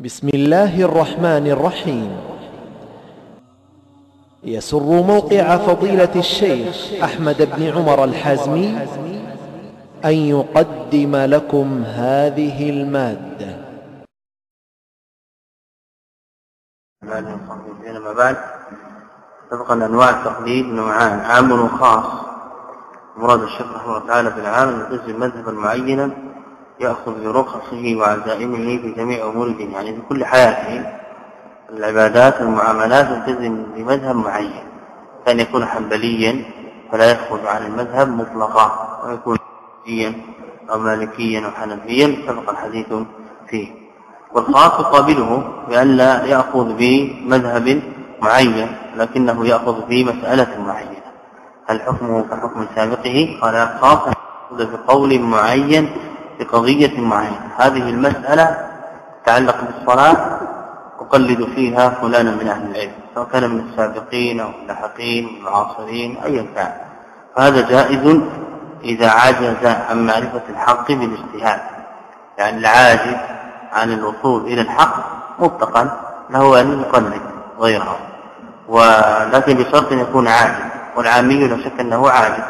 بسم الله الرحمن الرحيم. يسر موقع فضيلة الشيخ أحمد بن عمر الحازمي أن يقدم لكم هذه المادة. ما بعد. سبق أن أنواع التقليد نوعان. عام وخاص مراد الشيخ رحمه الله تعالى في العام أن يلزم مذهبا معينا يأخذ برخصه وعزائمه في جميع أمور الدين يعني في كل حياته. العبادات والمعاملات يلتزم بمذهب معين. كان يكون حنبليا فلا يخرج عن المذهب مطلقا ويكون حنفيا أو مالكيا أو حنفيا سبق الحديث فيه. والخاص يقابله بأن لا يأخذ بمذهب معين لكنه يأخذ في مسألة معينة. هل حكمه كحكم سابقه؟ قال يأخذ بقول معين بقضية معينة. هذه المسألة تتعلق بالصلاة أقلد فيها فلانا من أهل العلم سواء كان من السابقين أو اللاحقين المعاصرين أيا كان. فهذا جائز إذا عجز عن معرفة الحق بالاجتهاد. يعني العاجز عن الوصول إلى الحق مطلقا له أن يقلد غيره. ولكن بشرط أن يكون عاجز والعامي لا شك أنه عاجز.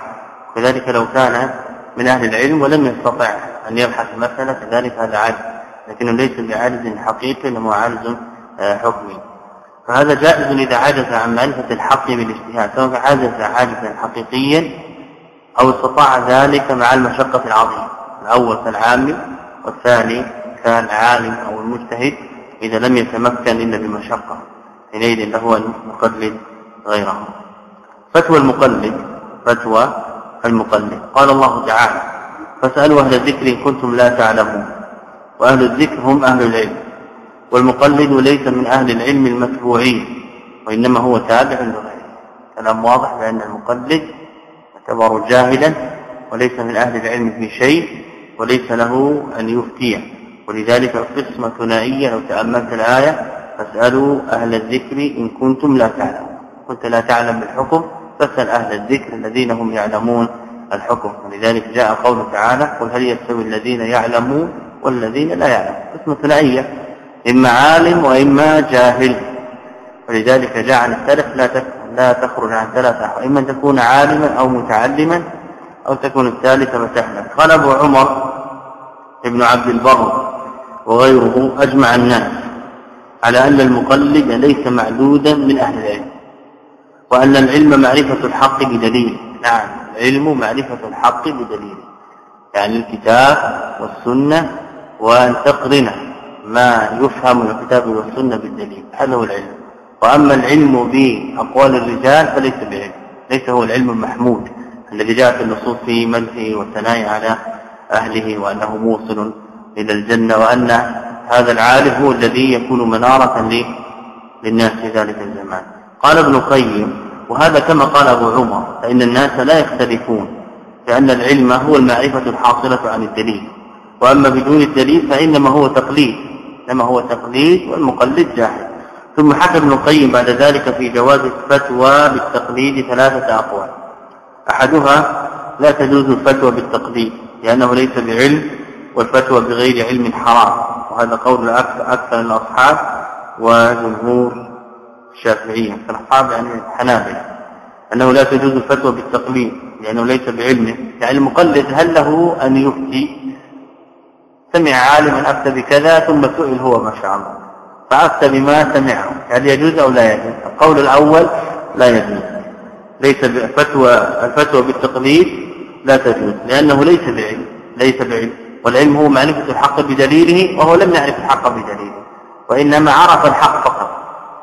كذلك لو كان من أهل العلم ولم يستطع أن يبحث المسألة كذلك هذا عاجز لكنه ليس بعاجز حقيقي إنما عاجز آه، حكمي. فهذا جائز إذا عجز عن معرفة الحق بالاجتهاد سواء عجز عاجزا حقيقيا أو استطاع ذلك مع المشقة العظيمة الأول كالعامل والثاني كالعالم أو المجتهد إذا لم يتمكن إلا بمشقة حينئذ له أن يقلد غيره. فتوى المقلد فتوى المقلد. قال الله تعالى فاسألوا أهل الذكر إن كنتم لا تعلمون. وأهل الذكر هم أهل العلم. والمقلد ليس من أهل العلم المتبوعين وإنما هو تابع لغيره. كلام واضح بأن المقلد يعتبر جاهلا وليس من أهل العلم في شيء وليس له أن يفتي ولذلك القسمة ثنائية لو تأملت الآية فاسألوا أهل الذكر إن كنتم لا تعلمون. كنت لا تعلم بالحكم فاسأل أهل الذكر الذين هم يعلمون. الحكم. ولذلك جاء قوله تعالى قل هل يستوي الذين يعلمون والذين لا يعلمون. قسمة ثنائية إما عالم وإما جاهل. ولذلك جاء عن السلف لا لا تخرج عن ثلاثة إما أن تكون عالما أو متعلما أو تكون الثالثة وتحلم قال أبو عمر ابن عبد البر وغيره أجمع الناس على أن المقلد ليس معدودا من أهل العلم وأن العلم معرفة الحق بدليل. نعم. العلم معرفة الحق بدليل. يعني الكتاب والسنة وأن تقرن ما يفهم من الكتاب والسنة بالدليل. هذا هو العلم. وأما العلم بأقوال الرجال فليس بعلم. ليس هو العلم المحمود الذي جاء في النصوص في مدحه والثناء على أهله وأنه موصل إلى الجنة وأن هذا العالم هو الذي يكون منارة للناس في ذلك الزمان. قال ابن القيم وهذا كما قال أبو عمر فإن الناس لا يختلفون لأن العلم هو المعرفة الحاصلة عن الدليل. وأما بدون الدليل فإنما هو تقليد إنما هو تقليد والمقلد جاهل. ثم حكى ابن القيم بعد ذلك في جواز الفتوى بالتقليد ثلاثة أقوال. أحدها لا تجوز الفتوى بالتقليد لأنه ليس بعلم والفتوى بغير علم حرام. وهذا قول أكثر الأصحاب وجمهور الشافعية كالأصحاب يعني الحنابلة أنه لا تجوز الفتوى بالتقليد لأنه ليس بعلمه. يعني المقلد هل له أن يفتي؟ سمع عالما أفتى بكذا ثم سئل هو ما شاء الله. فأفتى بما سمعه هل يجوز أو لا يجوز؟ القول الأول لا يجوز. ليس فتوى الفتوى بالتقليد لا تجوز لأنه ليس بعلم ليس بعلم. والعلم هو معرفة الحق بدليله وهو لم يعرف الحق بدليله. وإنما عرف الحق فقط.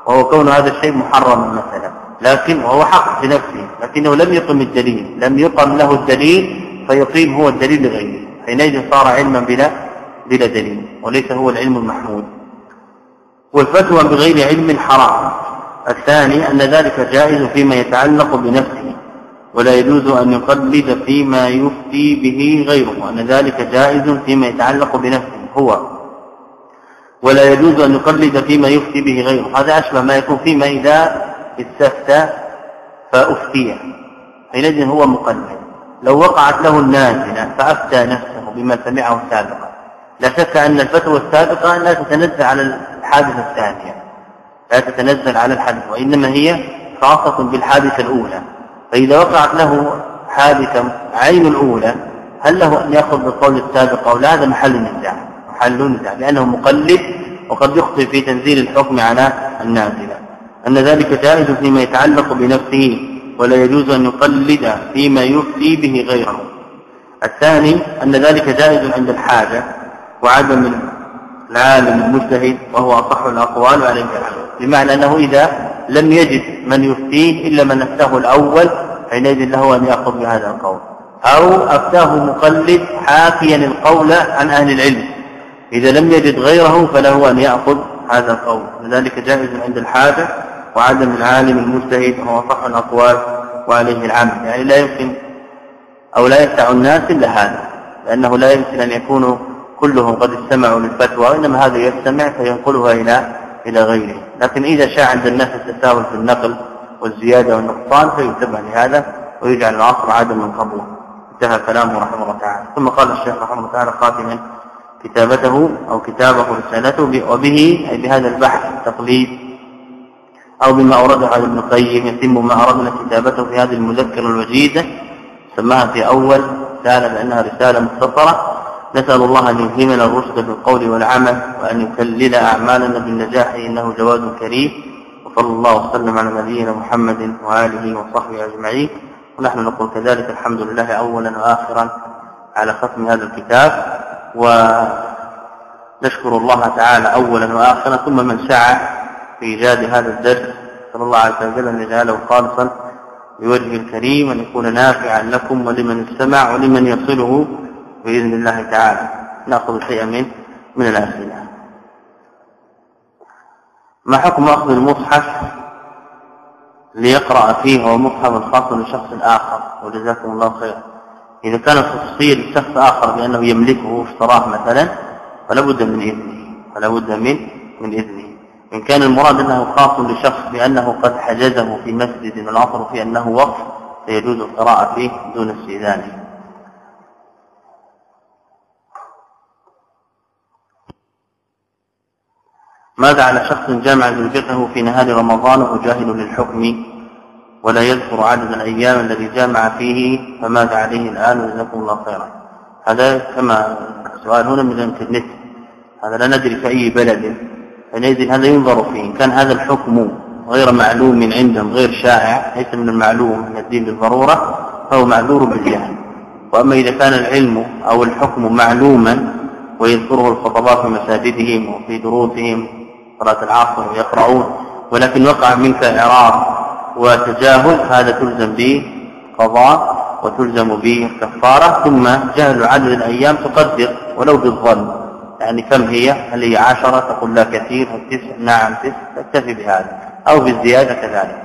وهو كون هذا الشيء محرما مثلا. لكن وهو حق في نفسه. لكنه لم يقم الدليل. لم يقم له الدليل فيقيم هو الدليل لغيره. حينئذ صار علما بلا بلا دليل. وليس هو العلم المحمود. والفتوى بغير علم حرام. الثاني أن ذلك جائز فيما يتعلق بنفسه. ولا يجوز أن يقلد فيما يفتي به غيره. أن ذلك جائز فيما يتعلق بنفسه. هو ولا يجوز أن يقلد فيما يفتي به غيره. هذا أشبه ما يكون فيما إذا استفتى فأفتي. حينئذ هو مقلد. لو وقعت له النازلة فأفتى نفسه بما سمعه سابقا. لا شك أن الفتوى السابقة لا تتنزع على الحادثة الثانية. لا تتنزل على الحدث وإنما هي خاصة بالحادثة الأولى. فإذا وقعت له حادثة عين الأولى هل له أن يأخذ بالقول السابق أو لا؟ هذا محل النزاع محل النزاع لأنه مقلد وقد يخطئ في تنزيل الحكم على النازلة. أن ذلك جائز فيما يتعلق بنفسه ولا يجوز أن يقلد فيما يفتي به غيره. الثاني أن ذلك جائز عند الحاجة وعدم العالم المجتهد وهو أصح الأقوال عليه العمل بمعنى أنه إذا لم يجد من يفتيه إلا من أفتاه الأول حينئذ له أن يأخذ بهذا القول. أو أفتاه مقلد حاكيا القول عن أهل العلم. إذا لم يجد غيره فله أن يأخذ هذا القول. لذلك جائز عند الحاجة وعدم العالم المجتهد هو صح الأقوال وعليه العمل. يعني لا يمكن أو لا يسع الناس إلا هذا لأنه لا يمكن أن يكونوا كلهم قد استمعوا للفتوى وإنما هذا يستمع فينقلها إلى إلى غيره. لكن إذا شاء عند الناس التساهل في النقل والزيادة والنقصان فيتبع لهذا ويجعل العصر عدم قبله انتهى كلامه رحمه الله تعالى. ثم قال الشيخ رحمه الله تعالى خاتما كتابته أو كتابه رسالته وبه أي بهذا البحث التقليد أو بما أورده على ابن القيم يتم ما أردنا كتابته في هذه المذكرة الوجيزة سماها في أول رسالة بأنها رسالة مختصرة. نسأل الله أن يلهمنا الرشد في القول والعمل وأن يكلل أعمالنا بالنجاح إنه جواد كريم. وصلى الله وسلم على نبينا محمد وآله وصحبه أجمعين. ونحن نقول كذلك الحمد لله أولا وآخرا على ختم هذا الكتاب. ونشكر الله تعالى أولا وآخرا ثم من سعى في إيجاد هذا الدرس. صلى الله عليه وسلم أن يجعله خالصا بوجه الكريم وأن يكون نافعا لكم ولمن استمع ولمن يصله بإذن الله تعالى. نأخذ شيئا من من الأسئلة. ما حكم أخذ المصحف ليقرأ فيه هو مصحف خاص لشخص آخر؟ وجزاكم الله خيرا. إذا كان تفصيل شخص آخر بأنه يملكه واشتراه مثلا فلا بد من إذنه فلا بد من من إذنه. إن كان المراد أنه خاص لشخص بأنه قد حجزه في مسجد والعصر في أنه وقف فيجوز القراءة فيه دون استئذانه ماذا على شخص جامع زوجته في نهار رمضان وهو جاهل للحكم؟ ولا يذكر عدد الأيام الذي جامع فيه فماذا عليه الآن جزاكم الله خيرا. هذا كما سؤال هنا من الإنترنت. هذا لا ندري في أي بلد. حينئذ هذا ينظر فيه. إن كان هذا الحكم غير معلوم عندهم غير شائع ليس من المعلوم من الدين بالضرورة فهو معذور بالجهل. وأما إذا كان العلم أو الحكم معلوما ويذكره الخطباء في مساجدهم وفي دروسهم صلاة العصر ويقرؤون ولكن وقع منك اعراض وتجاهل هذا تلزم به قضاء وتلزم به كفاره ثم جهل عدد الأيام تقدر ولو بالظن. يعني كم هي؟ هل هي عشرة؟ تقول لا كثير هل تسع؟ نعم تسع. تكتفي بهذا. أو بالزيادة كذلك.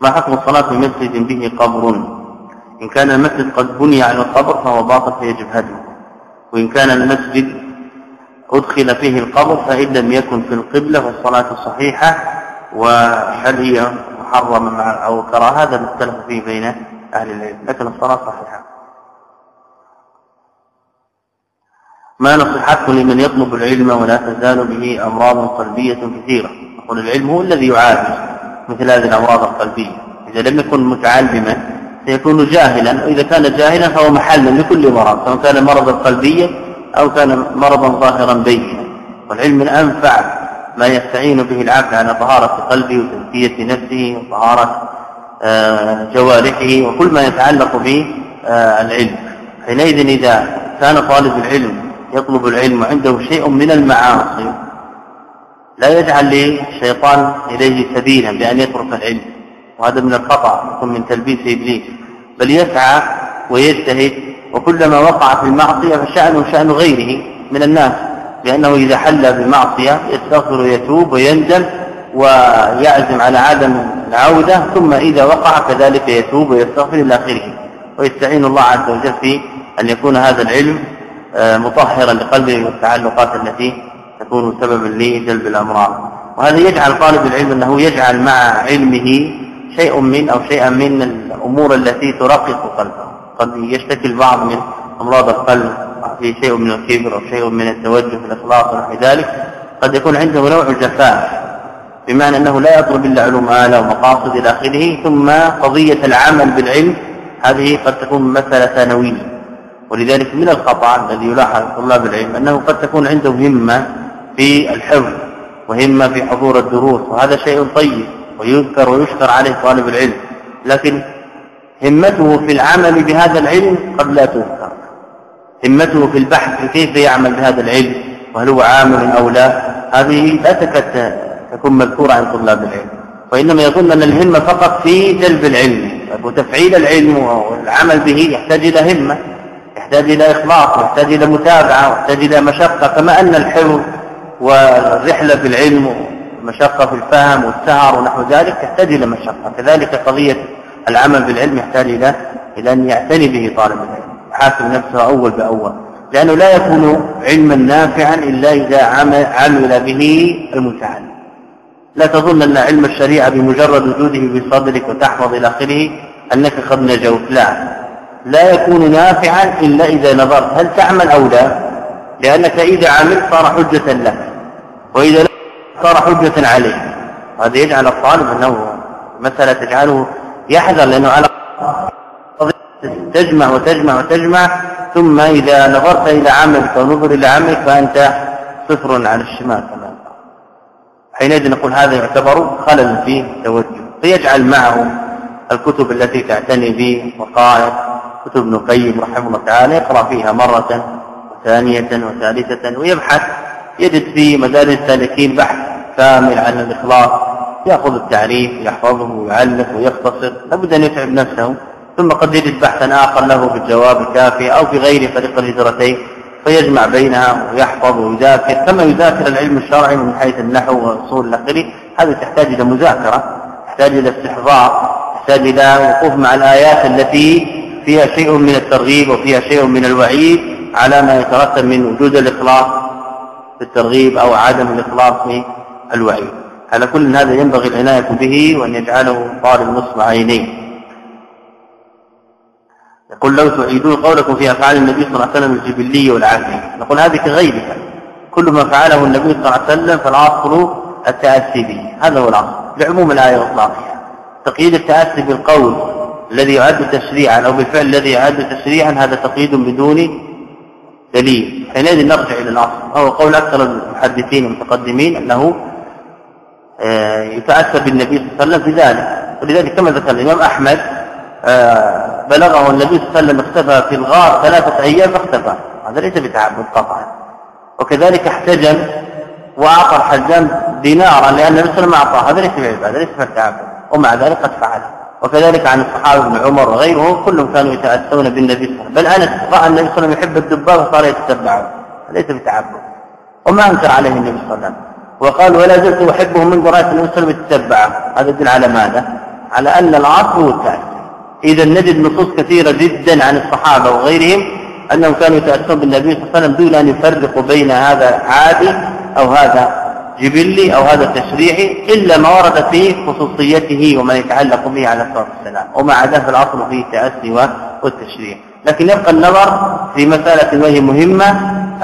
ما حكم الصلاة في مسجد به قبر؟ إن كان المسجد قد بني على القبر فهو باطل فيجب هدمه وإن كان المسجد أدخل فيه القبر فإن لم يكن في القبلة فالصلاة صحيحة. وهل هي محرمة مع أو كراهة هذا مختلف فيه بين أهل العلم؟ لكن الصلاة صحيحة. ما نصيحتكم لمن يطلب العلم ولا تزال به أمراض قلبية كثيرة؟ نقول العلم هو الذي يعالج مثل هذه الأمراض القلبية. إذا لم يكن متعلما سيكون جاهلا وإذا كان جاهلا فهو محلا لكل مرض سواء كان مرضا قلبيا أو كان مرضا ظاهرا بينا. والعلم الأنفع ما يستعين به العبد على طهارة قلبه وتزكية نفسه وطهارة آه، جوارحه وكل ما يتعلق به آه، العلم. حينئذ إذا كان طالب العلم يطلب العلم وعنده شيء من المعاصي لا يجعل للشيطان إليه سبيلا بأن يترك العلم. وهذا من الخطأ من تلبيس إبليس. بل يسعى ويجتهد وكلما وقع في المعصية فشأنه شأن غيره من الناس. لأنه إذا حل بمعصية يستغفر ويتوب ويندم ويعزم على عدم العودة ثم إذا وقع كذلك يتوب ويستغفر إلى آخره. ويستعين الله عز وجل في أن يكون هذا العلم آه، مطهرا لقلبه والتعلقات التي تكون سببا لجلب الأمراض. وهذا يجعل طالب العلم أنه يجعل مع علمه شيء من أو شيئا من الأمور التي ترقق قلبه. قد يشتكي البعض من أمراض القلب يقع فيه شيء من الكبر أو شيء من التوجه في الإخلاص ونحو ذلك قد يكون عنده نوع جفاف بمعنى أنه لا يطلب إلا علوم آلة ومقاصد إلى آخره ثم قضية العمل بالعلم هذه قد تكون مسألة ثانوية. ولذلك من الخطأ الذي يلاحظ طلاب العلم أنه قد تكون عنده همة في الحفظ وهمة في حضور الدروس وهذا شيء طيب ويذكر ويشكر عليه طالب العلم لكن همته في العمل بهذا العلم قد لا تذكر. همته في البحث كيف يعمل بهذا العلم وهل هو عامل أو لا هذه لا تكاد تكون مذكورة عن طلاب العلم. وإنما يظن أن الهمة فقط في جلب العلم وتفعيل العلم والعمل به يحتاج إلى همة يحتاج إلى إخلاص يحتاج إلى متابعة يحتاج إلى مشقة كما أن الحفظ والرحلة في العلم ومشقة في الفهم والسهر ونحو ذلك يحتاج إلى مشقة. كذلك قضية العمل بالعلم يحتاج إلى إلى أن يعتني به طالب العلم. يحاسب نفسه أول بأول. لأنه لا يكون علما نافعا إلا إذا عمل, به المتعلم. لا تظن أن علم الشريعة بمجرد وجوده في صدرك وتحفظ إلى آخره أنك قد نجوت. لا. لا يكون نافعا إلا إذا نظرت. هل تعمل أو لا؟ لأنك إذا عملت صار حجة لك. وإذا لا صار حجة عليك. هذا يجعل الطالب أنه مسألة تجعله يحذر لأنه على تجمع وتجمع وتجمع ثم إذا نظرت إلى عملك ونظر إلى عملك فأنت صفر على الشمال حينئذ نقول هذا يعتبر خلل في توجه فيجعل معه الكتب التي تعتني به وقائد كتب ابن القيم رحمه الله تعالى يقرأ فيها مرة وثانية وثالثة ويبحث يجد في مدارس السالكين بحث كامل عن الإخلاص يأخذ التعريف يحفظه ويعلق ويختصر. لابد أن يتعب نفسه. ثم قد يجد بحثا آخر له بالجواب الكافي أو في غير طريق الهجرتين فيجمع بينها ويحفظ ويذاكر كما يذاكر العلم الشرعي من حيث النحو واصول الاخره هذا تحتاج إلى مذاكرة تحتاج إلى استحضار تحتاج إلى وقوف مع الآيات التي فيها شيء من الترغيب وفيها شيء من الوعيد على ما يترتب من وجود الإخلاص في الترغيب أو عدم الإخلاص في الوعيد. على كل هذا ينبغي العناية به وأن يجعله طالب نصب عينيه. يقول لو تعيدون قولكم في أفعال النبي صلى الله عليه وسلم الجبلية والعافيه نقول هذه كغيرها كل ما فعله النبي صلى الله عليه وسلم فالاصل التأسي به. هذا هو الاصل لعموم الآية واطلاقها تقييد التأسي بالقول الذي يعد تشريعا أو بالفعل الذي يعد تشريعا هذا تقييد بدون دليل. حينئذ نرجع إلى الاصل وهو قول أكثر المحدثين المتقدمين أنه آه، يتأسى بالنبي صلى الله عليه وسلم في ذلك ولذلك كما ذكر الإمام أحمد بلغه النبي صلى الله عليه وسلم اختفى في الغار ثلاثة أيام فاختفى. هذا ليس بتعبد قطعا وكذلك احتجم وأعطى الحجام دينارا لأن النبي صلى الله عليه وسلم أعطاه. هذا ليس بعبادة ليس بالتعبد ومع ذلك قد فعل. وكذلك عن الصحابة ابن عمر وغيره كلهم كانوا يتأسون بالنبي صلى الله عليه وسلم. بل أنس رأى النبي صلى الله عليه وسلم يحب الدباغ فصار يتتبعه ليس بتعبد وما أنكر عليه النبي صلى الله عليه وسلم. وقال ولا زلت أحبه من رأيت النبي صلى الله عليه وسلم يتتبعه هذا يدل على ماذا؟ على أن العصر هو إذا نجد نصوص كثيرة جدا عن الصحابة وغيرهم أنهم كانوا يتأثرون بالنبي صلى الله عليه وسلم دون أن يفرقوا بين هذا عادي أو هذا جبلي أو هذا تشريعي إلا ما ورد في خصوصيته وما يتعلق به على الصلاة والسلام وما ذلك الأصل فيه التأسي والتشريع. لكن يبقى النظر في مسألة وهي مهمة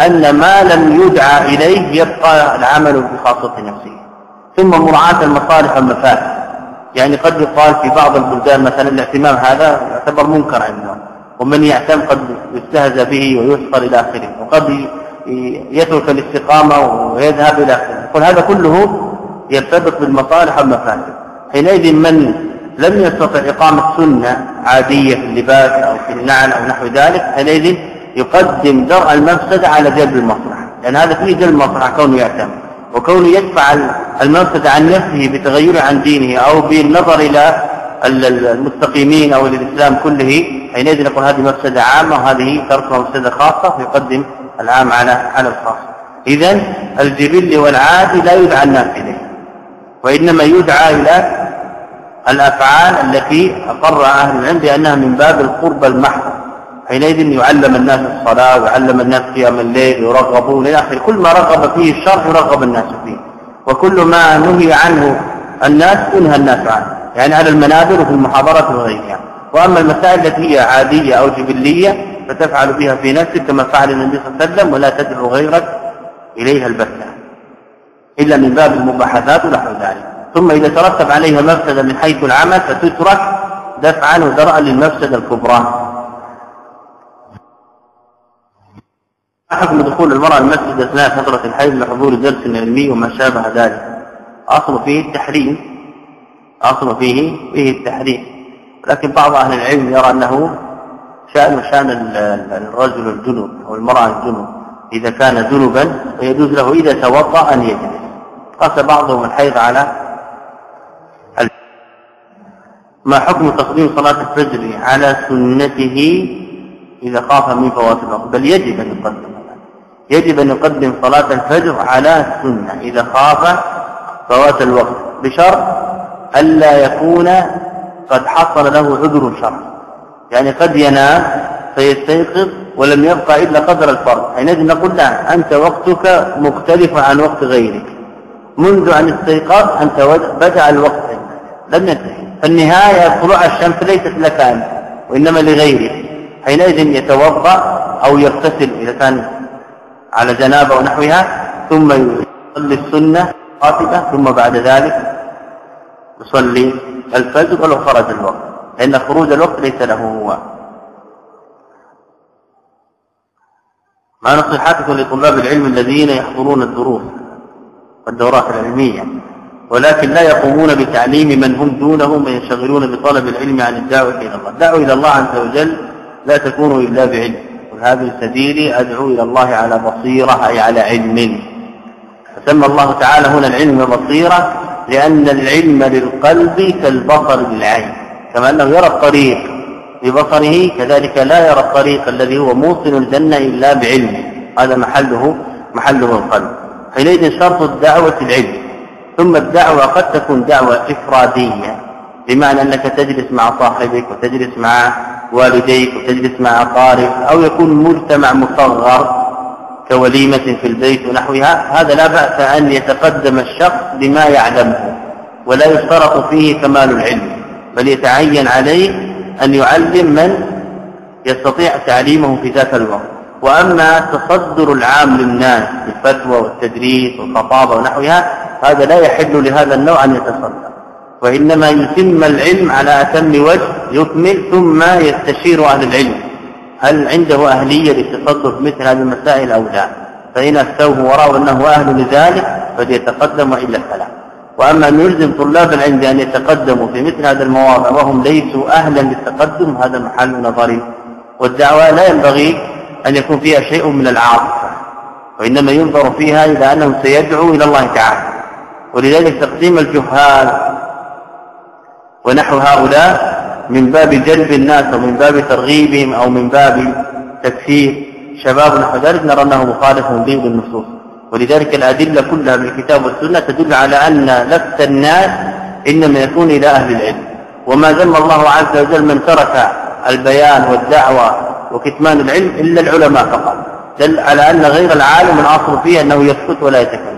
أن ما لم يدعى إليه يبقى العمل بخاصة نفسه. ثم مراعاة المصالح والمفاسد. يعني قد يقال في بعض البلدان مثلا الاعتمام هذا يعتبر منكر عندهم ومن يعتم قد يستهزى به ويحصر إلى آخره وقد يترك الاستقامة ويذهب إلى آخره. يقول هذا كله يرتبط بالمصالح والمفاسد. حينئذ من لم يستطع إقامة سنة عادية في اللباس أو في النعل أو نحو ذلك حينئذ يقدم درء المفسده على جلب المصلحة. لأن هذا فيه جلب المصلحة كونه يعتمد وكونه يدفع المفسد عن نفسه بتغيره عن دينه أو بالنظر إلى المستقيمين أو الإسلام كله حينئذ نقول هذه مفسدة عامة وهذه تركها مفسدة خاصة فيقدم العام على على الخاص. إذا الجبل والعادي لا يدعى الناس إليه وإنما يدعى إلى الأفعال التي أقر أهل العلم بأنها من باب القرب المحض. حينئذ يعلم الناس الصلاة ويعلم الناس قيام الليل يرغبون إلى آخره. كل ما رغب فيه الشرع يرغب الناس فيه. وكل ما نهي عنه الناس ينهى الناس عنه. يعني على المنابر وفي المحاضرات وغيرها. وأما المسائل التي هي عادية أو جبلية فتفعل بها في نفسك كما فعل النبي صلى الله عليه وسلم ولا تدعو غيرك إليها البتة إلا من باب المباحثات ونحو ذلك. ثم إذا ترتب عليها مفسدة من حيث العمل فتترك دفعا ودرءا للمفسدة الكبرى. حكم دخول المرأة المسجد أثناء فترة الحيض لحضور درس علمي وما شابه ذلك. أصل فيه التحريم. أصل فيه فيه التحريم. لكن بعض أهل العلم يرى أنه شأن شأن الرجل الجنوب أو المرأة الجنوب. إذا كان جنبا فيجوز له إذا توضأ أن يجلس. قاس بعضهم الحيض على ما حكم تقديم صلاة الفجر على سنته إذا خاف من فوات الوقت؟ بل يجب أن يقدم. يجب أن يقدم صلاة الفجر على السنة إذا خاف فوات الوقت بشرط ألا يكون قد حصل له عذر شرعي يعني قد ينام فيستيقظ ولم يبقى إلا قدر الفرض. حينئذ نقول لا أنت وقتك مختلف عن وقت غيرك. منذ أن استيقظ أنت بدأ الوقت. لم ينتهي. فالنهاية طلوع الشمس ليست لك أنت وإنما لغيرك. حينئذ يتوضأ أو يغتسل إذا كان على جنابه ونحوها ثم يصلي السنة قاطبة ثم بعد ذلك يصلي الفجر ولو خرج الوقت. لأن خروج الوقت ليس له هو. ما نصيحتكم لطلاب العلم الذين يحضرون الدروس والدورات العلمية ولكن لا يقومون بتعليم من هم دونهم وينشغلون بطلب العلم عن الدعوة إلى الله. الدعوة إلى الله عز وجل لا تكون إلا بعلم. وهذا سبيلي أدعو إلى الله على بصيرة أي على علم. فسمى الله تعالى هنا العلم بصيرة لأن العلم للقلب كالبصر للعين كما أنه يرى الطريق ببصره كذلك لا يرى الطريق الذي هو موصل الجنة إلا بعلمه هذا محله محله القلب. حينئذ شرط الدعوة العلم. ثم الدعوة قد تكون دعوة إفرادية بمعنى أنك تجلس مع صاحبك وتجلس مع والديك وتجلس مع أقارب أو يكون مجتمع مصغر كوليمة في البيت ونحوها هذا لا بأس أن يتقدم الشخص بما يعلمه ولا يشترط فيه كمال العلم بل يتعين عليه أن يعلم من يستطيع تعليمه في ذاك الوقت. وأما التصدر العام للناس بالفتوى والتدريس والخطابة ونحوها هذا لا يحل لهذا النوع أن يتصدر. وإنما يتم العلم على أتم وجه يكمل ثم يستشير أهل العلم. هل عنده أهلية للتصدر في مثل هذه المسائل أو لا؟ فإن أفتوه ورأوا أنه أهل لذلك فليتقدم وإلا فلا وأما أن يلزم طلاب العلم بأن يتقدموا في مثل هذا المواضع وهم ليسوا أهلا للتقدم هذا محل نظر. والدعوة لا ينبغي أن يكون فيها شيء من العاطفة وإنما ينظر فيها إلى أنه سيدعو إلى الله تعالى. ولذلك تقديم الجهال ونحو هؤلاء من باب جلب الناس أو من باب ترغيبهم أو من باب تكفير. شباب نحو ذلك نرى أنه مخالف به بالنصوص ولذلك الأدلة كلها من الكتاب والسنة تدل على أن لفت الناس إنما يكون إلى أهل العلم. وما ذم الله عز وجل من ترك البيان والدعوة وكتمان العلم إلا العلماء فقط. دل على أن غير العالم الأصل فيه أنه يسكت ولا يتكلم.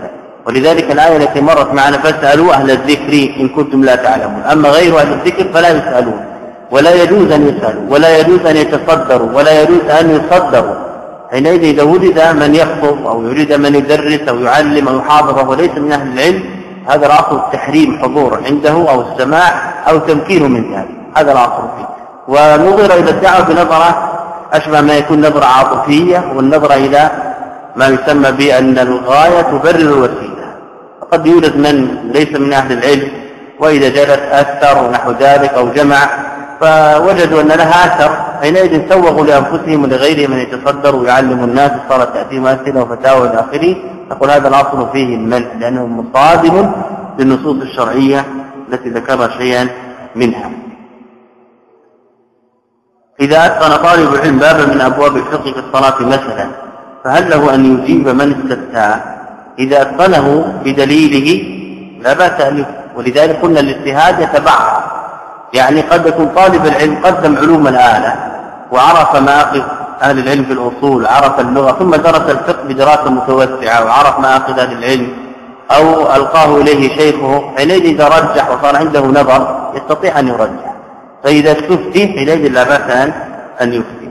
ولذلك الآية التي مرت معنا فاسألوا أهل الذكر إن كنتم لا تعلمون. أما غير أهل الذكر فلا يسألون. ولا يجوز أن يسألوا ولا يجوز أن يتصدروا ولا يجوز أن يصدروا. حينئذ إذا وجد من يخطب أو يريد من يدرس أو يعلم أو يحاضر وهو ليس من أهل العلم هذا الأصل التحريم حضور عنده أو السماع أو تمكينه من ذلك. هذا الأصل فيه. ونظر إلى الدعوة بنظرة أشبه ما يكون نظرة عاطفية والنظرة إلى ما يسمى بأن الغاية تبرر الوسيلة. فقد يوجد من ليس من أهل العلم وإذا جلس أثر ونحو ذلك أو جمع فوجدوا أن لها أثر حينئذ سوغوا لأنفسهم ولغيرهم أن يتصدروا ويعلموا الناس صارت تأتيهم أسئلة وفتاوى إلى آخره. نقول هذا الأصل فيه المنع لأنه مصادم للنصوص الشرعية التي ذكرها شيئا منها. إذا أتقن طالب العلم بابا من أبواب الفقه في الصلاة مثلا فهل له أن يجيب من استفتاه إذا أتقنه بدليله لا بأس أن ولذلك قلنا الاجتهاد يتبعض يعني قد يكون طالب العلم قدم علوم الآلة وعرف مآخذ أهل العلم في الأصول عرف اللغة ثم درس الفقه بدراسة متوسعة وعرف مآخذ أهل العلم أو ألقاه إليه شيخه حينئذ إذا رجح وصار عنده نظر يستطيع أن يرجح. فإذا استفتي حينئذ لا بأس أن يفتي.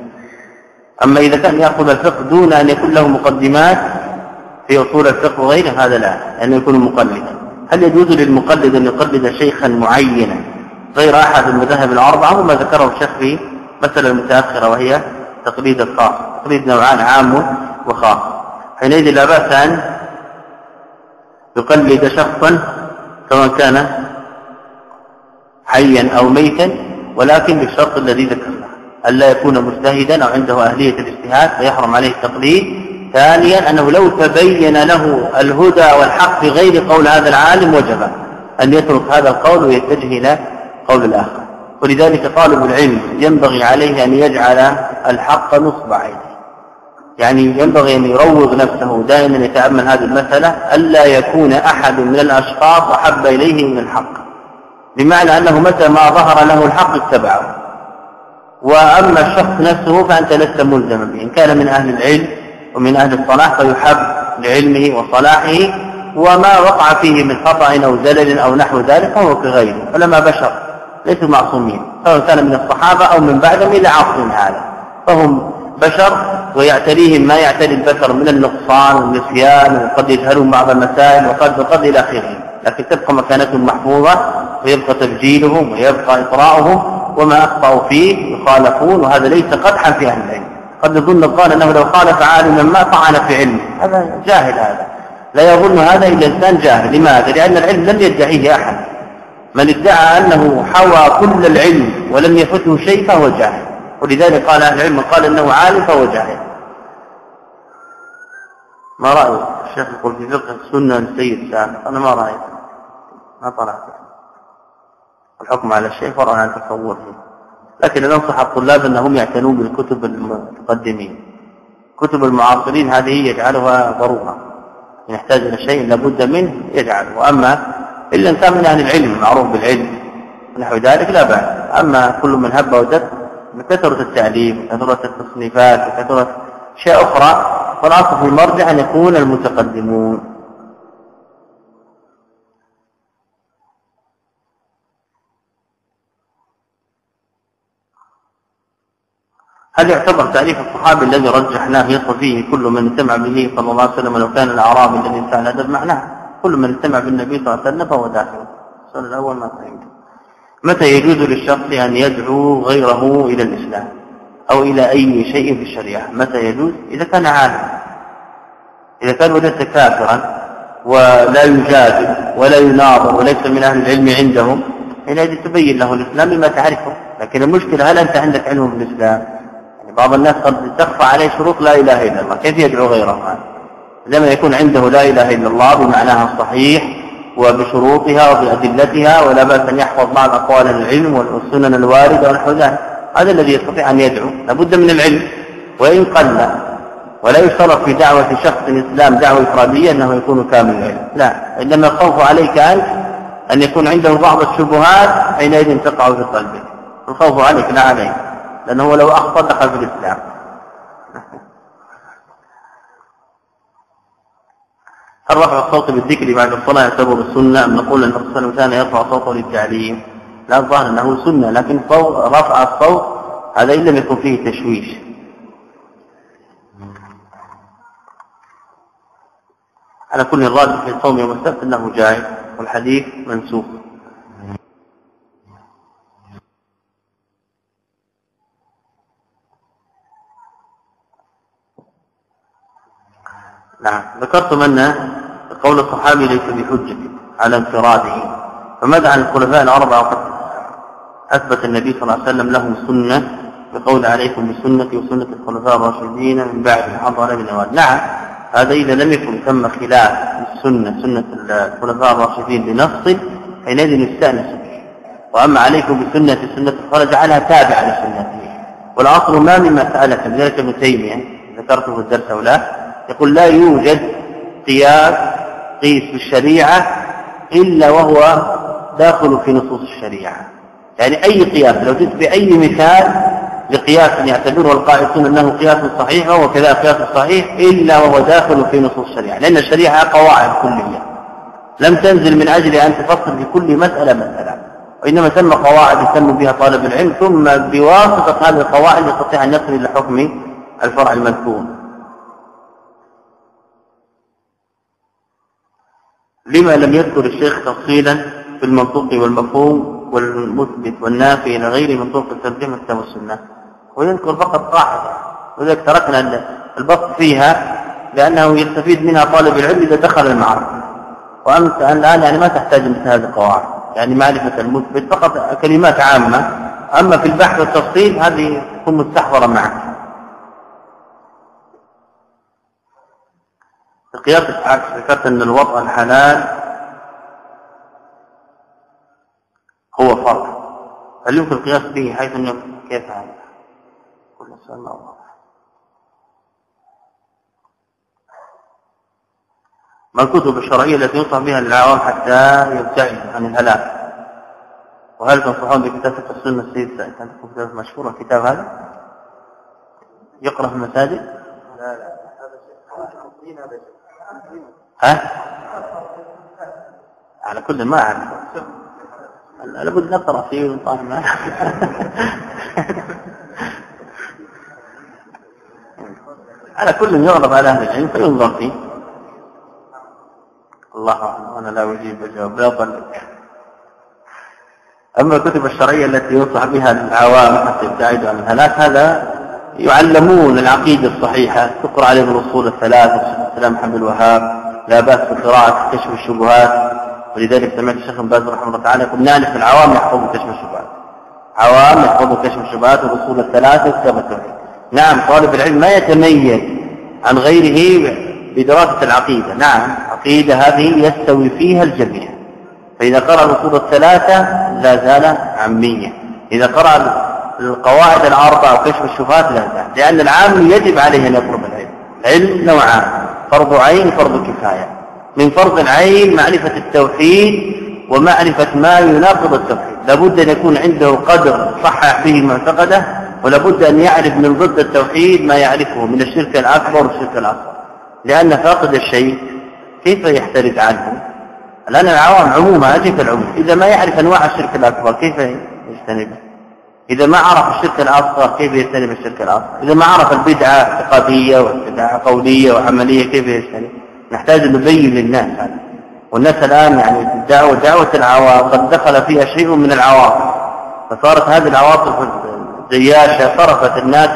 أما إذا كان يأخذ الفقه دون أن يكون له مقدمات في أصول الفقه وغيره هذا لا لأنه يكون مقلدا. هل يجوز للمقلد أن يقلد شيخا معينا غير أحد المذاهب الأربعة؟ وما ذكره الشيخ في مسألة المتأخرة وهي تقليد الخاص. تقليد نوعان عام وخاص. حينئذ لا بأس أن يقلد شخصا سواء كان حيا أو ميتا ولكن بالشرط الذي ذكرناه. ألا يكون مجتهدا أو عنده أهلية الاجتهاد فيحرم عليه التقليد ثانيا أنه لو تبين له الهدى والحق في غير قول هذا العالم وجب أن يترك هذا القول ويتجه إلى قول الآخر. ولذلك طالب العلم ينبغي عليه أن يجعل الحق نصب عينه يعني ينبغي أن يروض نفسه دائما يتأمل هذه المسألة ألا يكون أحد من الأشخاص أحب إليه من الحق. بمعنى أنه متى ما ظهر له الحق اتبعه. وأما الشخص نفسه فأنت لست ملزما به. إن كان من أهل العلم ومن أهل الصلاح فيحب لعلمه وصلاحه وما وقع فيه من خطأ أو زلل أو نحو ذلك فهو كغيره فلما بشر ليسوا معصومين سواء كان من الصحابة أو من بعدهم إلى عصر هذا فهم بشر ويعتريهم ما يعتري البشر من النقصان والنسيان وقد يجهلون بعض المسائل وقد وقد إلى آخره لكن تبقى مكانتهم محفوظة ويبقى تبجيلهم ويبقى إطراؤهم وما أخطأوا فيه يخالفون وهذا ليس قدحا في أهل العلم. قد يظن الظان أنه لو خالف عالما ما طعن في علمه هذا جاهل هذا. لا يظن هذا إلا إنسان جاهل. لماذا؟ لأن العلم لم يدعيه أحد. من ادعى أنه حوى كل العلم ولم يفته شيء فهو جاهل. ولذلك قال أهل العلم قال أنه عالم فهو جاهل. ما رأي؟ الشيخ يقول في فقه السنة للسيد سامح أنا ما رأيت. ما طلعت. الحكم على الشيء فرع عن تصوره لكن ننصح الطلاب أنهم يعتنون بالكتب المتقدمين. كتب المعاصرين هذه يجعلها ضرورة. إن يحتاج إلى شيء لابد منه يجعله وأما إلا إن كان من أهل العلم معروف بالعلم ونحو ذلك لا بأس. أما كل من هب ودب بكثرة التعليم وكثرة التصنيفات وكثرة أشياء أخرى فالأصل في المرجع أن يكون المتقدمون. هل يعتبر تعريف الصحابي الذي رجحناه يصل فيه كل من استمع به صلى الله عليه وسلم لو كان الأعرابي الذي كان ادب معناه؟ كل من استمع بالنبي صلى الله عليه وسلم فهو داخل. السؤال الأول ما فهمت؟ متى يجوز للشخص أن يدعو غيره إلى الإسلام أو إلى أي شيء في الشريعة؟ متى يجوز؟ إذا كان عالما. إذا كان وليس كافرا ولا يجادل ولا يناظر وليس من أهل العلم عندهم حينئذ تبين له الإسلام بما تعرفه. لكن المشكلة هل أنت عندك علم بالإسلام؟ بعض الناس قد تخفى عليه شروط لا إله إلا الله. كيف يدعو غيره؟ لما يكون عنده لا إله إلا الله بمعناها الصحيح وبشروطها وبأدلتها ولا بأس أن يحفظ بعض أقوال العلم والسنن الواردة ونحو ذلك. هذا الذي يستطيع أن يدعو. لابد من العلم. وإن قل ولا يشترط في دعوة شخص الإسلام دعوة إفرادية أنه يكون كامل العلم. لا. انما الخوف عليك أنت أن يكون عنده بعض الشبهات حينئذ تقع في قلبه الخوف عليك لا عليك. لأنه لو أخطأ دخل في الإسلام. هل رفع الصوت بالذكر بعد الصلاة يعتبر السنة؟ أم نقول أن الرسول كان يرفع صوته للتعليم. لا الظاهر أنه سنة لكن رفع الصوت هذا إن لم يكن فيه تشويش. على كل الراجح في الصوم يوم السبت أنه جائز والحديث منسوخ. نعم. ذكرتم أن قول الصحابي ليس بحجة على انفراده. فماذا عن الخلفاء الأربعة وقد أثبت النبي صلى الله عليه وسلم لهم سنة بقول عليكم بسنتي وسنة الخلفاء الراشدين من بعد حضر من نعم. هذا إذا لم يكن ثم خلاف السنة سنة الخلفاء الراشدين بنص حينئذ يستأنس به. وأما عليكم بسنة سنة الخلفاء جعلها تابعة لسنته. والأصل ما من مسألة لذلك ابن تيمية ذكرته في الدرس أو لا. يقول لا يوجد قياس قيس في الشريعة إلا وهو داخل في نصوص الشريعة. يعني أي قياس لو جئت بأي مثال لقياس يعتبره القائسون أنه قياس صحيح وهو كذا قياس صحيح إلا وهو داخل في نصوص الشريعة. لأن الشريعة قواعد كلية. لم تنزل من أجل أن تفصل في كل مسألة مسألة. وإنما ثم قواعد يسمى بها طالب العلم ثم بواسطة هذه القواعد يستطيع أن يصل إلى حكم الفرع المذكور. لما لم يذكر الشيخ تفصيلا في المنطوق والمفهوم والمثبت والنافي إلى غير منطوق الترجمة والسنة. ويذكر فقط قاعدة ولذلك تركنا البسط فيها لأنه يستفيد منها طالب العلم إذا دخل المعركه وأنت الآن يعني ما تحتاج مثل هذه القواعد. يعني معرفة المثبت فقط كلمات عامة. أما في البحث والتفصيل هذه تكون مستحضرة معك. القياس العكس ذكرت إن الوضع الحلال هو فرض. هل يمكن القياس به حيث إنه كيف هذا؟ كل ما ما الكتب الشرعية التي ينصح بها للعوام حتى يبتعد عن الهلاك؟ وهل تنصحون بكتابة السنة السيد سعيد كتاب مشهور الكتاب هذا يقرأ في المساجد لا لا هذا ها؟ على كل ما أعرف. لابد نقرأ فيه ونطالع معه. على كل يغلب على أهل العلم فينظر فيه. الله أعلم. أنا لا أجيب الجواب لا أضل أما الكتب الشرعية التي ينصح بها العوام حتى يبتعدوا عن الهلاك هذا يعلمون العقيدة الصحيحة. تقرأ عليهم الأصول الثلاثة السلام محمد الوهاب. لا بأس بقراءة كشف الشبهات. ولذلك سمعت الشيخ بن باز رحمه الله تعالى يقول نعرف العوام يحفظوا كشف الشبهات. عوام يحفظوا كشف الشبهات والاصول الثلاثة وكتاب التوحيد. نعم طالب العلم ما يتميز عن غيره بدراسة العقيدة. نعم عقيدة هذه يستوي فيها الجميع. فإذا قرأ الأصول الثلاثة لا زال عاميا. إذا قرأ القواعد الأربعة وكشف الشبهات لا زال لأن العام يجب عليه أن يطلب العلم. علم نوعان. فرض عين فرض كفاية. من فرض العين معرفة التوحيد ومعرفة ما يناقض التوحيد. لابد أن يكون عنده قدر صحح به معتقده ولابد أن يعرف من ضد التوحيد ما يعرفه من الشرك الأكبر والشرك الأصغر. لأن فاقد الشيء كيف يحترز عنه؟ الآن العوام عموما أجل العموم؟ إذا ما يعرف أنواع الشرك الأكبر كيف يجتنبه؟ إذا ما عرف الشرك الأصغر كيف يجتنب الشرك الأصغر؟ إذا ما عرف البدعة اعتقادية والبدعة قولية وعملية كيف يجتنب نحتاج أن نبين للناس هذا. والناس الآن يعني الدعوة دعوة العوام قد دخل فيها شيء من العواطف فصارت هذه العواطف الجياشة صرفت الناس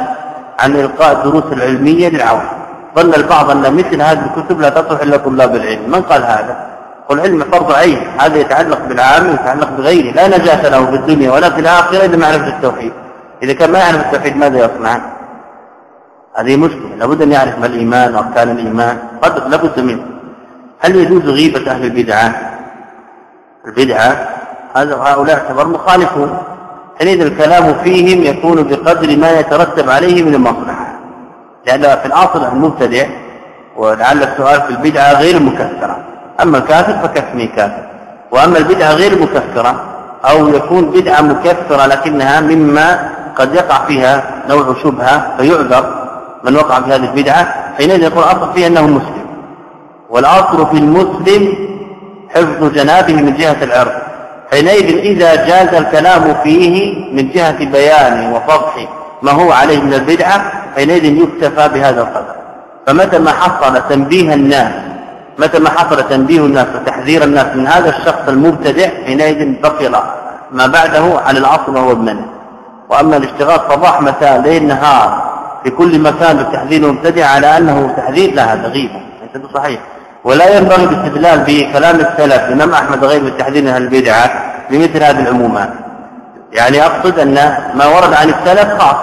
عن إلقاء الدروس العلمية للعوام ظن البعض أن مثل هذه الكتب لا تصلح إلا طلاب العلم. من قال هذا؟ والعلم فرض عين. هذا يتعلق بالعام ويتعلق بغيره. لا نجاة له في الدنيا ولا في الآخرة إلا معرفة التوحيد. إذا كان ما يعرف التوحيد ماذا يصنع؟ هذه مشكلة. لابد أن يعرف ما الإيمان وأركان الإيمان. قد لابد منه. هل يجوز غيبة أهل البدعة؟ البدعة هذا هؤلاء يعتبر مخالفون. حينئذ الكلام فيهم يكون بقدر ما يترتب عليه من المصلحة. لأن في الأصل المبتدع ولعل السؤال في البدعة غير مكثرة أما الكافر فكفني كافر وأما البدعة غير مكفرة أو يكون بدعة مكفرة لكنها مما قد يقع فيها نوع شبهة فيعذر من وقع في هذه البدعة حينئذ يقول أصل فيه أنه مسلم. والأصل في المسلم حفظ جنابه من جهة العرض. حينئذ إذا جاز الكلام فيه من جهة بيان وفضح ما هو عليه من البدعة حينئذ يكتفى بهذا القدر. فمتى ما حصل تنبيه الناس متى ما حصل تنبيه الناس وتحذير الناس من هذا الشخص المبتدع حينئذ بقي ما بعده على الاصل وهو ابنه وأما الاشتغال صباح مساء ليل نهار في كل مكان بتحذير المبتدع على أنه تحذير لا هذا غيبه ليس صحيح ولا ينبغي الاستدلال بكلام السلف الإمام أحمد غير بالتحذير من البدعه بمثل هذه العمومات. يعني أقصد أن ما ورد عن السلف خاص.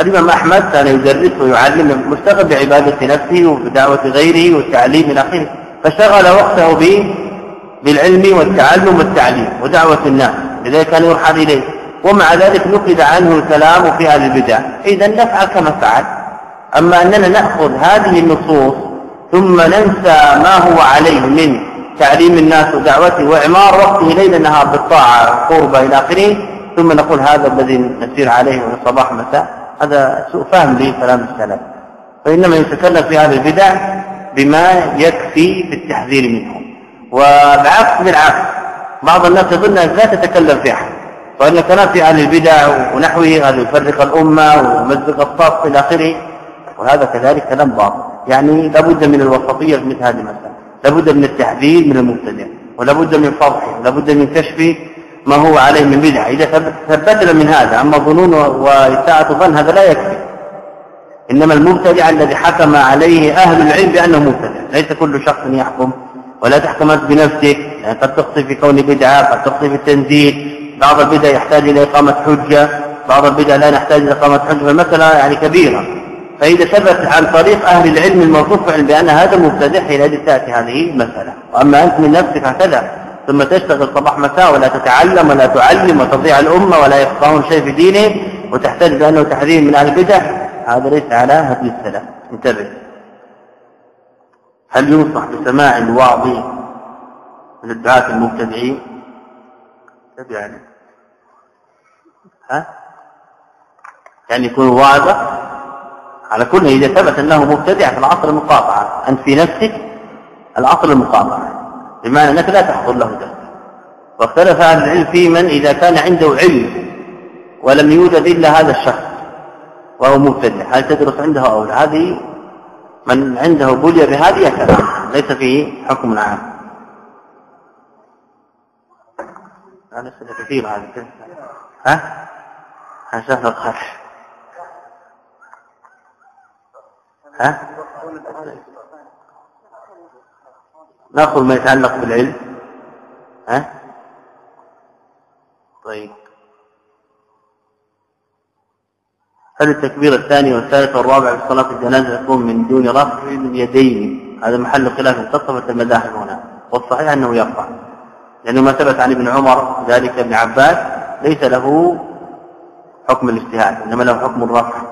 الإمام أحمد كان يدرس ويعلم مشتغل بعبادة نفسه وبدعوة غيره والتعليم إلى آخره. فشغل وقته به بالعلم والتعلم والتعليم ودعوة الناس. لذلك كان يرحل إليه. ومع ذلك نقل عنه الكلام في هذه البدع. إذا نفعل كما فعل. أما أننا نأخذ هذه النصوص ثم ننسى ما هو عليه من تعليم الناس ودعوته وإعمار وقته ليل نهار بالطاعة قربة إلى آخره ثم نقول هذا الذي نسير عليه من صباح مساء هذا سوء فهم لكلام السلف فإنما يتكلم في هذه البدع بما يكفي في التحذير منهم. والعكس بالعكس بعض الناس يظن أنك لا تتكلم في أحد وان كلام في أهل البدع ونحوه هذا يفرق الأمة ويمزق الصف إلى آخره. وهذا كذلك كلام باطل. يعني لابد من الوسطية في مثل هذه المسألة. لابد من التحذير من المبتدع ولابد من فضحه ولابد من كشف ما هو عليه من بدعة إذا ثبتنا من هذا أما ظنون وإساءة ظن هذا لا يكفي. إنما المبتدع الذي حكم عليه أهل العلم بأنه مبتدع. ليس كل شخص يحكم. ولا تحكم أنت بنفسك. يعني قد تخطي في كون بدعة قد تخطي في التنزيل. بعض البدع يحتاج إلى إقامة حجة. بعض البدع لا نحتاج إلى إقامة حجة. فالمسألة يعني كبيرة. فإذا ثبت عن طريق أهل العلم الموصوف بأن هذا مبتدع حينئذ تأتي هذه المسألة. وأما أنت من نفسك هكذا ثم تشتغل صباح مساء ولا تتعلم ولا تعلم وتضيع الأمة ولا يفقهون شيء في دينه وتحتاج بأنه تحذير من أهل البدع. هذا ليس على هدي السلام انتبه. هل ينصح بسماع الوعظ من الدعاة المبتدعين؟ كيف يعني. ها؟ يعني يكون واعظة على كل إذا ثبت أنه مبتدع في العصر المقاطعة. أنت في نفسك العصر المقاطعة. بمعنى أنك لا تحضر له درس واختلف أهل العلم في من إذا كان عنده علم ولم يوجد إلا هذا الشخص. وهو مبتدع هل تدرس عنده أو لا؟ هذه من عنده بلي بهذه يكفي ليس فيه حكم عام هذا أسئلة كثيرة هذه ها؟ هشاف الخرح ها؟ نأخذ ما يتعلق بالعلم. ها؟ طيب. هل التكبير الثاني والثالث والرابع في صلاة الجنازة يكون من دون رفع اليدين هذا محل خلاف تصفت المذاهب هنا. والصحيح أنه يرفع. لأنه ما ثبت عن ابن عمر ذلك ابن عباس ليس له حكم الاجتهاد إنما له حكم الرفع.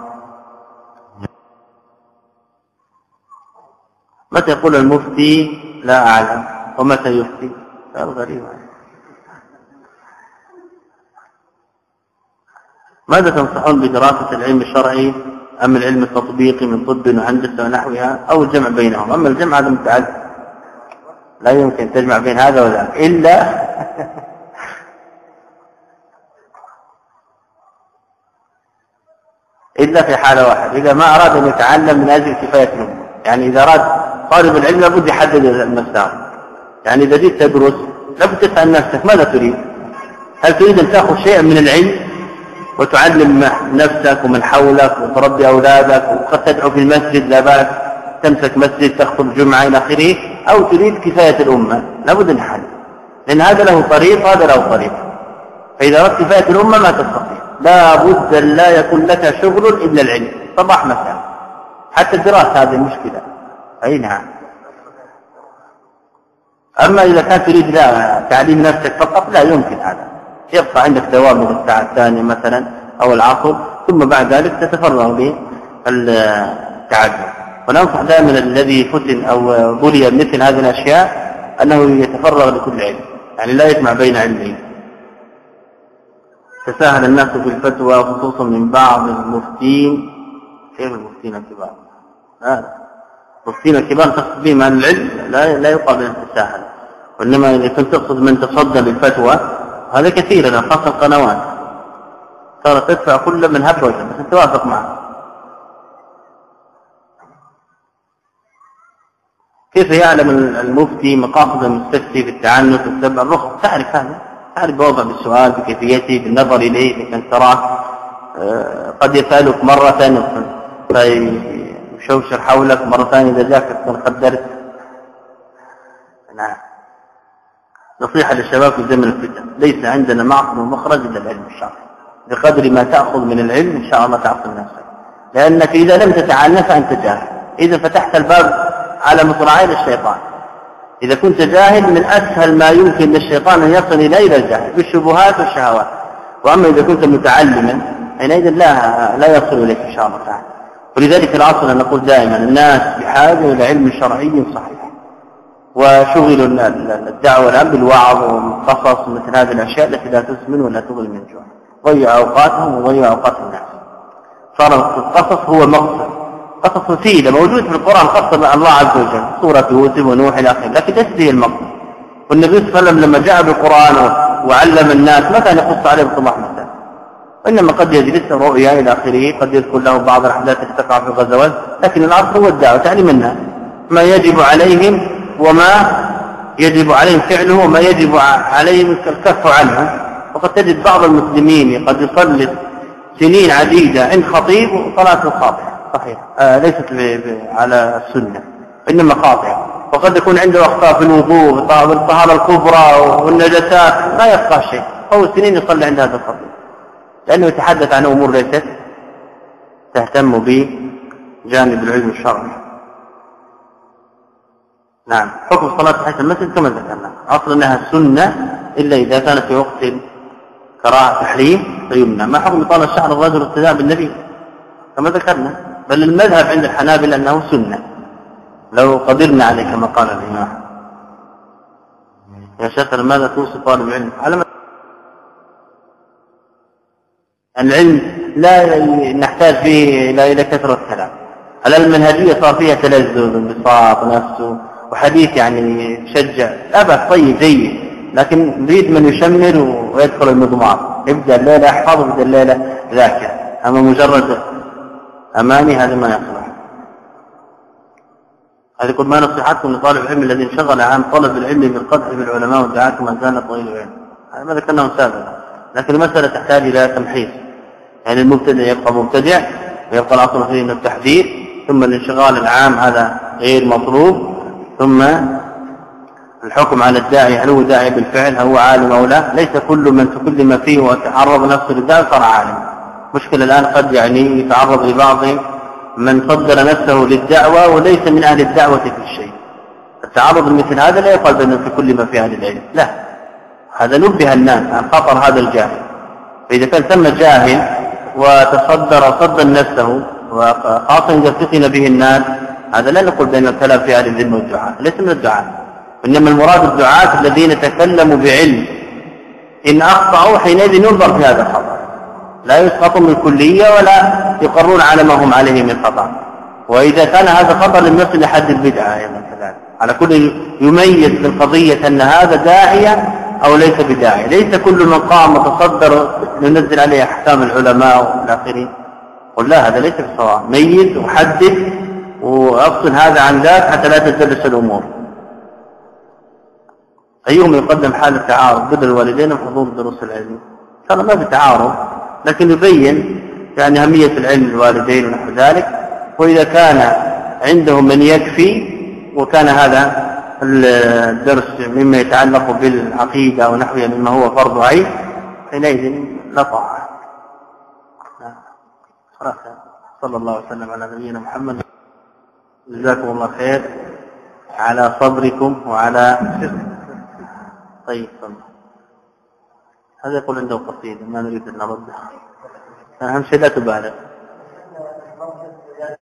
متى يقول المفتي لا أعلم ومتى يفتي؟ سؤال غريب. ماذا تنصحون بدراسة العلم الشرعي أم العلم التطبيقي من طب وهندسة ونحوها أو الجمع بينهم؟ أما الجمع هذا متعدد لا يمكن تجمع بين هذا وذاك. إلا إلا في حالة واحدة. إذا ما أراد أن يتعلم من أجل كفاية الأمة. يعني إذا أراد طالب العلم لابد يحدد المسار. يعني إذا جيت تدرس لابد تسأل نفسك ماذا تريد؟ هل تريد أن تأخذ شيئا من العلم؟ وتعلم نفسك ومن حولك وتربي أولادك وقد تدعو في المسجد لا بأس. تمسك مسجد تخطب جمعة إلى آخره أو تريد كفاية الأمة. لابد من حل. لأن هذا له طريق هذا له طريق. فإذا أردت كفاية الأمة ما تستطيع. لا بد أن لا يكون لك شغل إلا العلم. صباح مساء حتى الدراسة هذه المشكلة أي نعم. أما إذا كان تريد لا تعليم نفسك فقط لا يمكن هذا. يبقى عندك دوام من الساعة الثانية مثلا أو العصر ثم بعد ذلك تتفرغ للتعلم وننصح دائما الذي فتن أو بلي مثل هذه الأشياء أنه يتفرغ لكل علم يعني لا يجمع بين علمين. تساهل الناس في الفتوى خصوصا من بعض المفتين. كيف المفتين الكبار؟ المفتين الكبار تقصد بهم العلم لا لا يقال بهم تساهل وإنما إذا كنت تقصد من تصدى للفتوى هذا كثير خاصة القنوات. صارت تدفع كل من هب وجه بس توافق معه. كيف يعلم المفتي مقاصد المستفتي في التعنت والتبع الرخص تعرف هذا. تعرف بوضع بالسؤال بكيفيته بالنظر إليه بكن تراه آه، قد يسألك مرة فيشوشر حولك مرة ثانية إذا جاك تكون قدرت. نعم. نصيحة للشباب في زمن الفتن. ليس عندنا معصم ومخرج إلا العلم الشرعي بقدر ما تأخذ من العلم إن شاء الله تعصم نفسك لأنك إذا لم تتعنى فأنت جاهل. إذا فتحت الباب على مصراعين الشيطان. إذا كنت جاهل من أسهل ما يمكن للشيطان أن يصل إليه إلى الجهل بالشبهات والشهوات. وأما إذا كنت متعلما حينئذ لا لا يصل إليك إن شاء الله تعالى. ولذلك أن نقول دائما الناس بحاجة إلى علم شرعي صحيح. وشغلوا الدعوة الآن بالوعظ والقصص مثل هذه الأشياء التي لا تسمن ولا تغني من جوع. ضيعوا أوقاتهم وضيعوا أوقات الناس. صار القصص هو مقصد. قصص وسيلة موجود في القرآن قصة الله عز وجل. سورة يوسف ونوح إلى آخره. لكن ليس هي المقصد؟ والنبي صلى الله عليه وسلم لما جاء بالقرآن وعلم الناس ما كان يقص عليهم صباح مساء وإنما قد يجلس رؤيا إلى آخره قد يذكر له بعض الأحداث التي تقع في الغزوات لكن الأصل هو الدعوة يعني منها ما يجب عليهم وما يجب عليهم فعله وما يجب عليهم الكف عنه. وقد تجد بعض المسلمين قد يصلي سنين عديدة عند خطيب وصلاته قاطعة صحيح. آه ليست على السنة إنما قاطعة وقد يكون عنده أخطاء في الوضوء والطهارة الكبرى والنجسات لا يفقه شيء. هو سنين يصلي عند هذا الخطيب. لأنه يتحدث عن أمور ليست تهتم بجانب العلم الشرعي. نعم. حكم صلاة تحت المسجد كما ذكرنا. أصل أنها سنة إلا إذا كانت في وقت كراهة تحريم فيمنع. ما حكم طال شعر الرجل ابتداء بالنبي؟ كما ذكرنا. بل المذهب عند الحنابلة أنه سنة. لو قدرنا عليه كما قال الإمام. يا شيخ ماذا توصي طالب العلم؟ على العلم لا نحتاج فيه إلى كثرة الكلام. على المنهجية صار فيها تلذذ انبساط نفسه وحديث يعني يشجع لا طيب جيد. لكن نريد من يشمر ويدخل المضمار. يبدأ الليلة يحفظ يبدا الليلة ذاكر أما مجرد اماني هذا ما يصلح. هذا يقول ما نصيحتكم لطالب العلم الذي انشغل عن طلب العلم بالقدح بالعلماء والدعاة ما زال طويل العلم. هذا ما ذكرناه سابقا. لكن المسألة تحتاج إلى تمحيص. يعني المبتدئ يبقى مبتدع ويبقى الأصل فيه من التحذير ثم الانشغال العام هذا غير مطلوب. ثم الحكم على الداعي هل هو داعي بالفعل هل هو عالم أو لا؟ ليس كل من تكلم فيه وتعرض نفسه للدعوه صار عالم. مشكلة الآن قد يعني يتعرض لبعض من صدر نفسه للدعوة وليس من أهل الدعوة في الشيء. التعرض لمثل هذا لا يقال بانه تكلم في أهل العلم لا. هذا نبه الناس عن خطر هذا الجاهل. فإذا كان ثم جاهل وتصدر صدا نفسه وخاصة إذا فتن به الناس هذا لا نقول بين الكلام في أهل العلم والدعاء ليس من الدعاء. إنما المراد الدعاة الذين تكلموا بعلم. إن أخطأوا حينئذ ينظر في هذا الخطأ. لا يسقط من الكليه ولا يقرون على ما هم عليه من خطأ. وإذا كان هذا خطأ لم يصل لحد البدعة أيضا على كل يميز في القضية أن هذا داعية أو ليس بداعي ليس كل من قام وتصدر ننزل عليه أحكام العلماء والآخرين. قل لا هذا ليس بالصواب ميز وحدد وأفصل هذا عن ذاك حتى لا تلتبس الأمور. أيهم يقدم حال التعارض بدل الوالدين وحضور دروس العلم. ترى ما في تعارض لكن يبين يعني أهمية العلم للوالدين ونحو ذلك. وإذا كان عندهم من يكفي وكان هذا الدرس مما يتعلق بالعقيدة ونحوها مما هو فرض عين حينئذ لا طاعة. صلى الله وسلم على نبينا محمد. جزاكم الله خير. على صبركم وعلى طيب هذا يقول عنده قصيدة ما نريد أن نردها أهم شيء لا تبالغ.